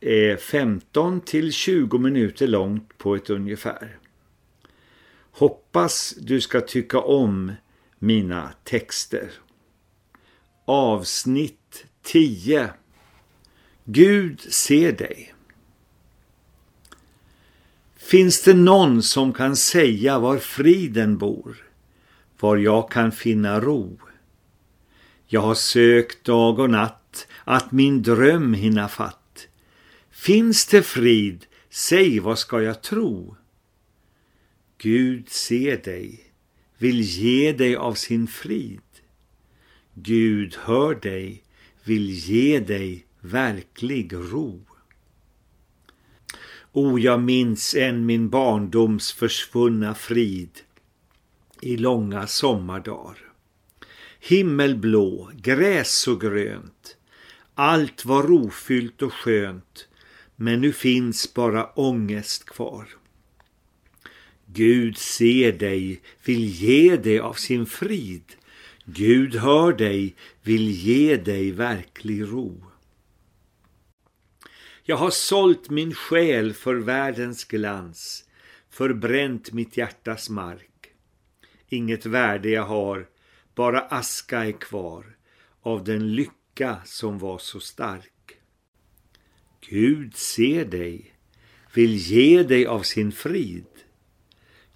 är 15 till 20 minuter långt på ett ungefär. Hoppas du ska tycka om mina texter. Avsnitt 10 Gud ser dig. Finns det någon som kan säga var friden bor? Var jag kan finna ro? Jag har sökt dag och natt att min dröm hinna fatt. Finns det frid? Säg, vad ska jag tro? Gud ser dig, vill ge dig av sin frid. Gud hör dig, vill ge dig verklig ro. O, jag minns än min barndoms försvunna frid i långa sommardagar. Himmelblå, gräs så grönt, allt var rofyllt och skönt, men nu finns bara ångest kvar. Gud ser dig, vill ge dig av sin frid. Gud hör dig, vill ge dig verklig ro. Jag har sålt min själ för världens glans, förbränt mitt hjärtas mark. Inget värde jag har, bara aska är kvar av den lycka som var så stark. Gud ser dig, vill ge dig av sin frid.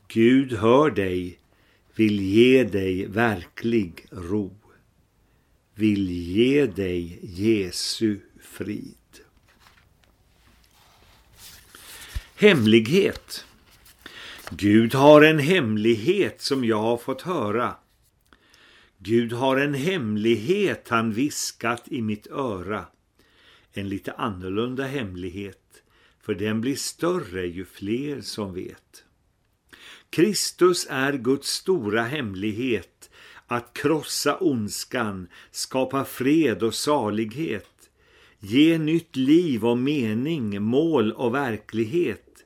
Gud hör dig, vill ge dig verklig ro. Vill ge dig Jesu frid. Hemlighet. Gud har en hemlighet som jag har fått höra. Gud har en hemlighet han viskat i mitt öra. En lite annorlunda hemlighet, för den blir större ju fler som vet. Kristus är Guds stora hemlighet, att krossa ondskan, skapa fred och salighet, ge nytt liv och mening, mål och verklighet.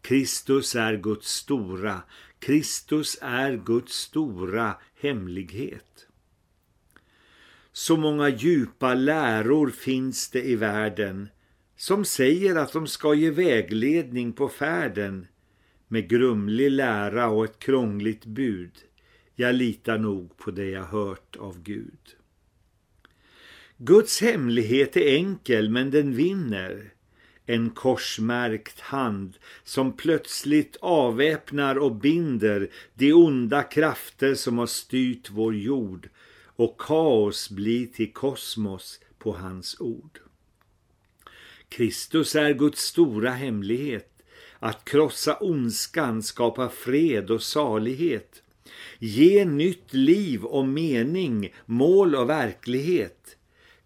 Kristus är Guds stora, Kristus är Guds stora hemlighet. Så många djupa läror finns det i världen som säger att de ska ge vägledning på färden med grumlig lära och ett krångligt bud. Jag litar nog på det jag hört av Gud. Guds hemlighet är enkel men den vinner en korsmärkt hand som plötsligt avväpnar och binder de onda krafter som har styrt vår jord och kaos blir till kosmos på hans ord. Kristus är Guds stora hemlighet, att krossa ondskan, skapa fred och salighet, ge nytt liv och mening, mål och verklighet.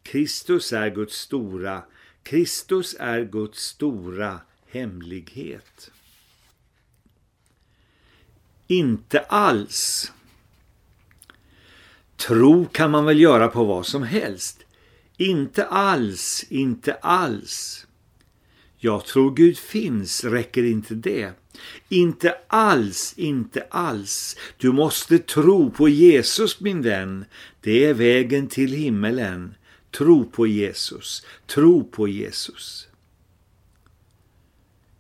Kristus är Guds stora Kristus är Guds stora hemlighet. Inte alls. Tro kan man väl göra på vad som helst. Inte alls, inte alls. Jag tror Gud finns, räcker inte det? Inte alls, inte alls. Du måste tro på Jesus min vän. Det är vägen till himmelen. Tro på Jesus, tro på Jesus.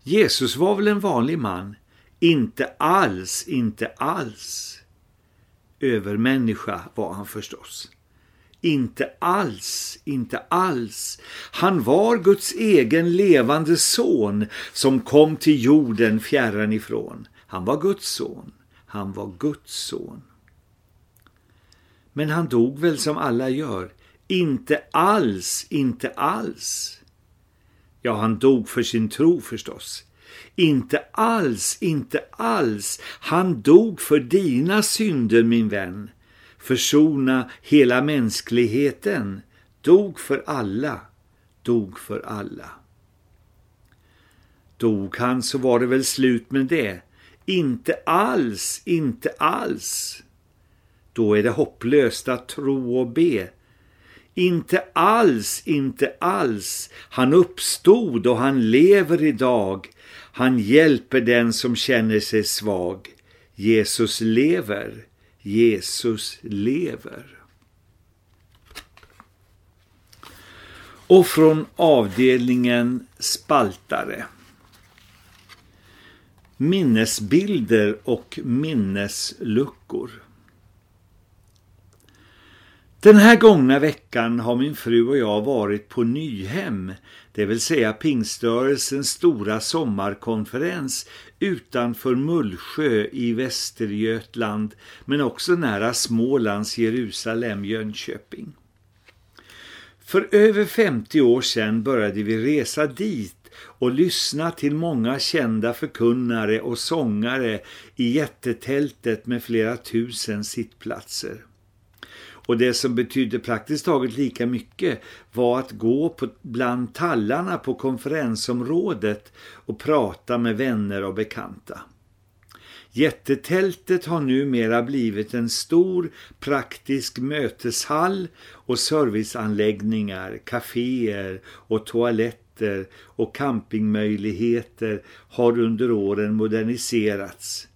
Jesus var väl en vanlig man? Inte alls, inte alls. Övermänniska var han förstås. Inte alls, inte alls. Han var Guds egen levande son som kom till jorden fjärran ifrån. Han var Guds son. han var Guds son. Men han dog väl som alla gör? Inte alls, inte alls. Ja, han dog för sin tro förstås. Inte alls, inte alls. Han dog för dina synder, min vän. Försona hela mänskligheten. Dog för alla, dog för alla. Dog han så var det väl slut med det. Inte alls, inte alls. Då är det hopplöst att tro och be. Inte alls, inte alls. Han uppstod och han lever idag. Han hjälper den som känner sig svag. Jesus lever. Jesus lever. Och från avdelningen spaltare. Minnesbilder och minnesluckor. Den här gångna veckan har min fru och jag varit på Nyhem, det vill säga Pingstörelsens stora sommarkonferens utanför Mullsjö i Västergötland men också nära Smålands Jerusalem, Jönköping. För över 50 år sedan började vi resa dit och lyssna till många kända förkunnare och sångare i jättetältet med flera tusen sittplatser. Och det som betydde praktiskt taget lika mycket var att gå på, bland tallarna på konferensområdet och prata med vänner och bekanta. Jättetältet har numera blivit en stor praktisk möteshall och serviceanläggningar, kaféer och toaletter och campingmöjligheter har under åren moderniserats.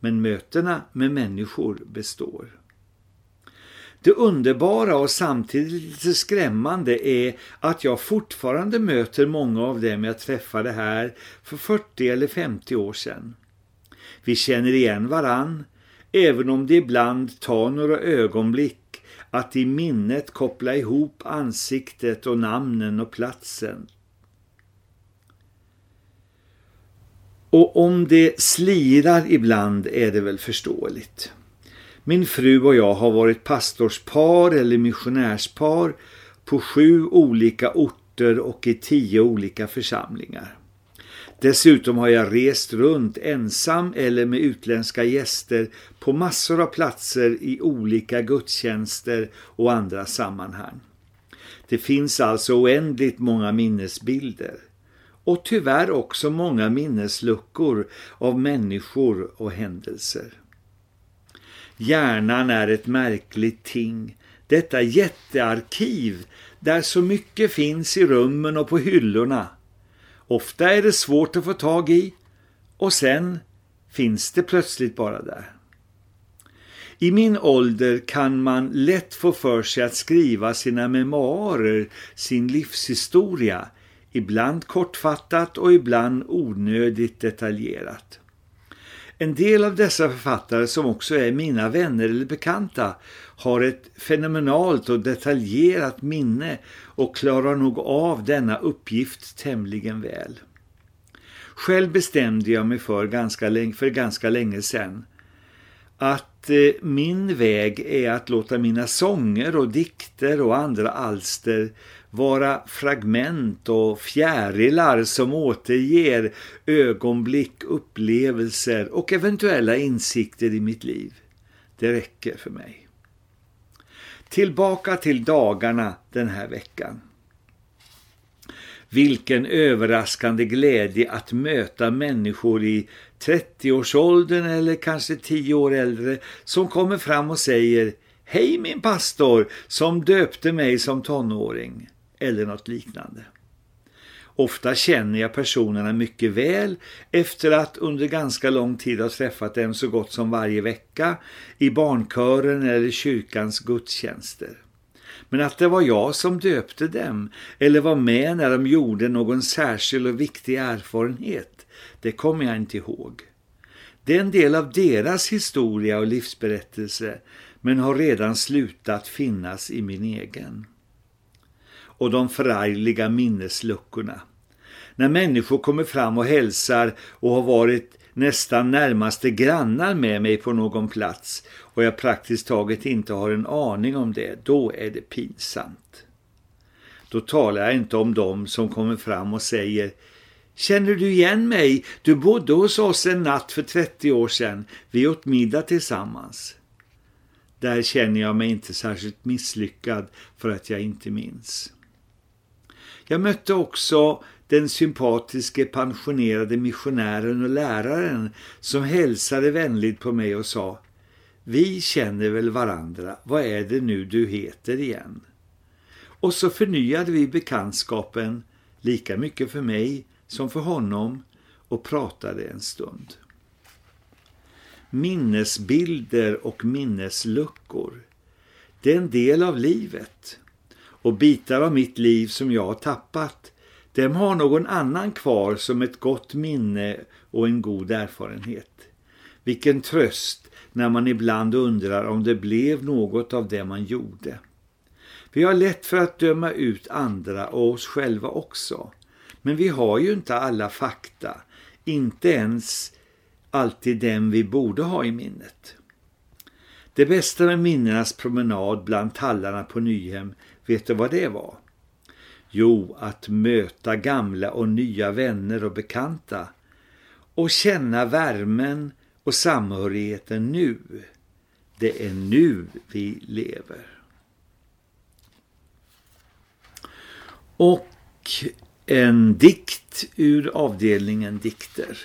Men mötena med människor består. Det underbara och samtidigt lite skrämmande är att jag fortfarande möter många av dem jag träffade här för 40 eller 50 år sedan. Vi känner igen varann, även om det ibland tar några ögonblick att i minnet koppla ihop ansiktet och namnen och platsen. Och om det slirar ibland är det väl förståeligt. Min fru och jag har varit pastorspar eller missionärspar på sju olika orter och i tio olika församlingar. Dessutom har jag rest runt ensam eller med utländska gäster på massor av platser i olika gudstjänster och andra sammanhang. Det finns alltså oändligt många minnesbilder och tyvärr också många minnesluckor av människor och händelser. Hjärnan är ett märkligt ting. Detta jättearkiv där så mycket finns i rummen och på hyllorna. Ofta är det svårt att få tag i och sen finns det plötsligt bara där. I min ålder kan man lätt få för sig att skriva sina memoarer, sin livshistoria, ibland kortfattat och ibland onödigt detaljerat. En del av dessa författare som också är mina vänner eller bekanta har ett fenomenalt och detaljerat minne och klarar nog av denna uppgift tämligen väl. Själv bestämde jag mig för ganska länge, för ganska länge sedan att att eh, min väg är att låta mina sånger och dikter och andra alster vara fragment och fjärilar som återger ögonblick, upplevelser och eventuella insikter i mitt liv. Det räcker för mig. Tillbaka till dagarna den här veckan. Vilken överraskande glädje att möta människor i 30-årsåldern eller kanske 10 år äldre som kommer fram och säger Hej min pastor som döpte mig som tonåring eller något liknande. Ofta känner jag personerna mycket väl efter att under ganska lång tid ha träffat dem så gott som varje vecka i barnkören eller kyrkans gudstjänster. Men att det var jag som döpte dem eller var med när de gjorde någon särskild och viktig erfarenhet, det kommer jag inte ihåg. Det är en del av deras historia och livsberättelse men har redan slutat finnas i min egen och de förargliga minnesluckorna. När människor kommer fram och hälsar och har varit nästan närmaste grannar med mig på någon plats och jag praktiskt taget inte har en aning om det, då är det pinsamt. Då talar jag inte om dem som kommer fram och säger Känner du igen mig? Du bodde hos oss en natt för 30 år sedan. Vi åt middag tillsammans. Där känner jag mig inte särskilt misslyckad för att jag inte minns. Jag mötte också den sympatiske pensionerade missionären och läraren som hälsade vänligt på mig och sa Vi känner väl varandra, vad är det nu du heter igen? Och så förnyade vi bekantskapen lika mycket för mig som för honom och pratade en stund. Minnesbilder och minnesluckor. Det är en del av livet. Och bitar av mitt liv som jag har tappat, dem har någon annan kvar som ett gott minne och en god erfarenhet. Vilken tröst när man ibland undrar om det blev något av det man gjorde. Vi har lätt för att döma ut andra och oss själva också. Men vi har ju inte alla fakta, inte ens alltid den vi borde ha i minnet. Det bästa med minnenas promenad bland tallarna på Nyhem, vet du vad det var? Jo, att möta gamla och nya vänner och bekanta och känna värmen och samhörigheten nu. Det är nu vi lever. Och en dikt ur avdelningen dikter.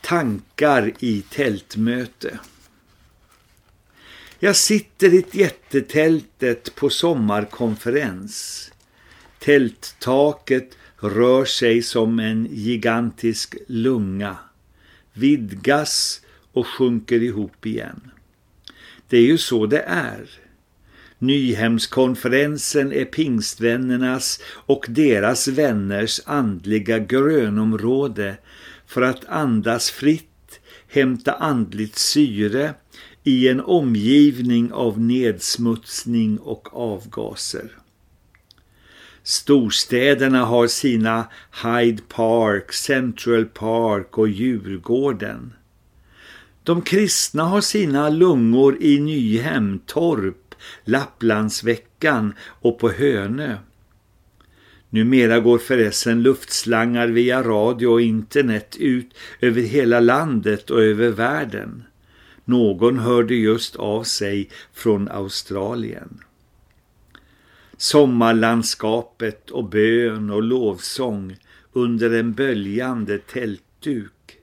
Tankar i tältmöte. Jag sitter i jättetältet på sommarkonferens. Tälttaket rör sig som en gigantisk lunga. Vidgas och sjunker ihop igen. Det är ju så det är. Nyhemskonferensen är pingstvännernas och deras vänners andliga grönområde för att andas fritt, hämta andligt syre i en omgivning av nedsmutsning och avgaser. Storstäderna har sina Hyde Park, Central Park och Djurgården. De kristna har sina lungor i Nyhem, Torp, Lapplandsveckan och på Hönö. Numera går förresten luftslangar via radio och internet ut över hela landet och över världen. Någon hörde just av sig från Australien. Sommarlandskapet och bön och lovsång under en böljande tältduk.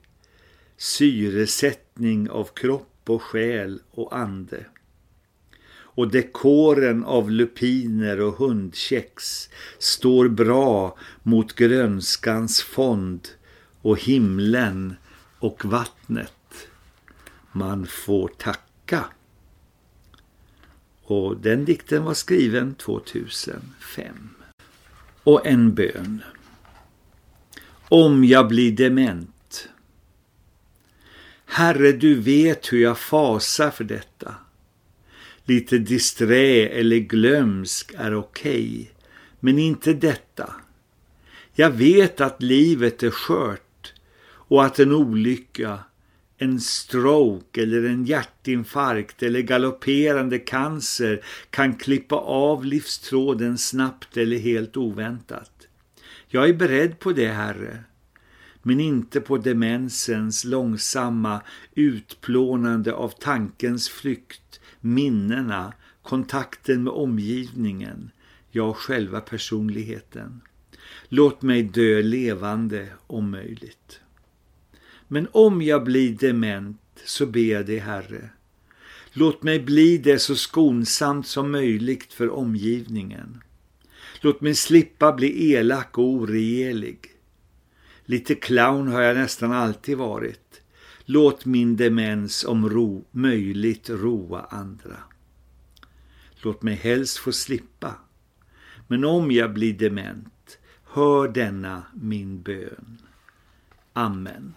Syresättning av kropp och själ och ande och dekoren av lupiner och hundkex står bra mot grönskans fond och himlen och vattnet. Man får tacka. Och den dikten var skriven 2005. Och en bön. Om jag blir dement. Herre, du vet hur jag fasar för detta. Lite disträ eller glömsk är okej, okay, men inte detta. Jag vet att livet är skört och att en olycka, en stroke eller en hjärtinfarkt eller galopperande cancer kan klippa av livstråden snabbt eller helt oväntat. Jag är beredd på det, Herre, men inte på demensens långsamma utplånande av tankens flykt minnena, kontakten med omgivningen, ja själva personligheten. Låt mig dö levande om möjligt. Men om jag blir dement så ber jag dig, Herre. Låt mig bli det så skonsamt som möjligt för omgivningen. Låt mig slippa bli elak och oregelig. Lite clown har jag nästan alltid varit. Låt min demens om ro, möjligt roa andra. Låt mig helst få slippa. Men om jag blir dement, hör denna min bön. Amen.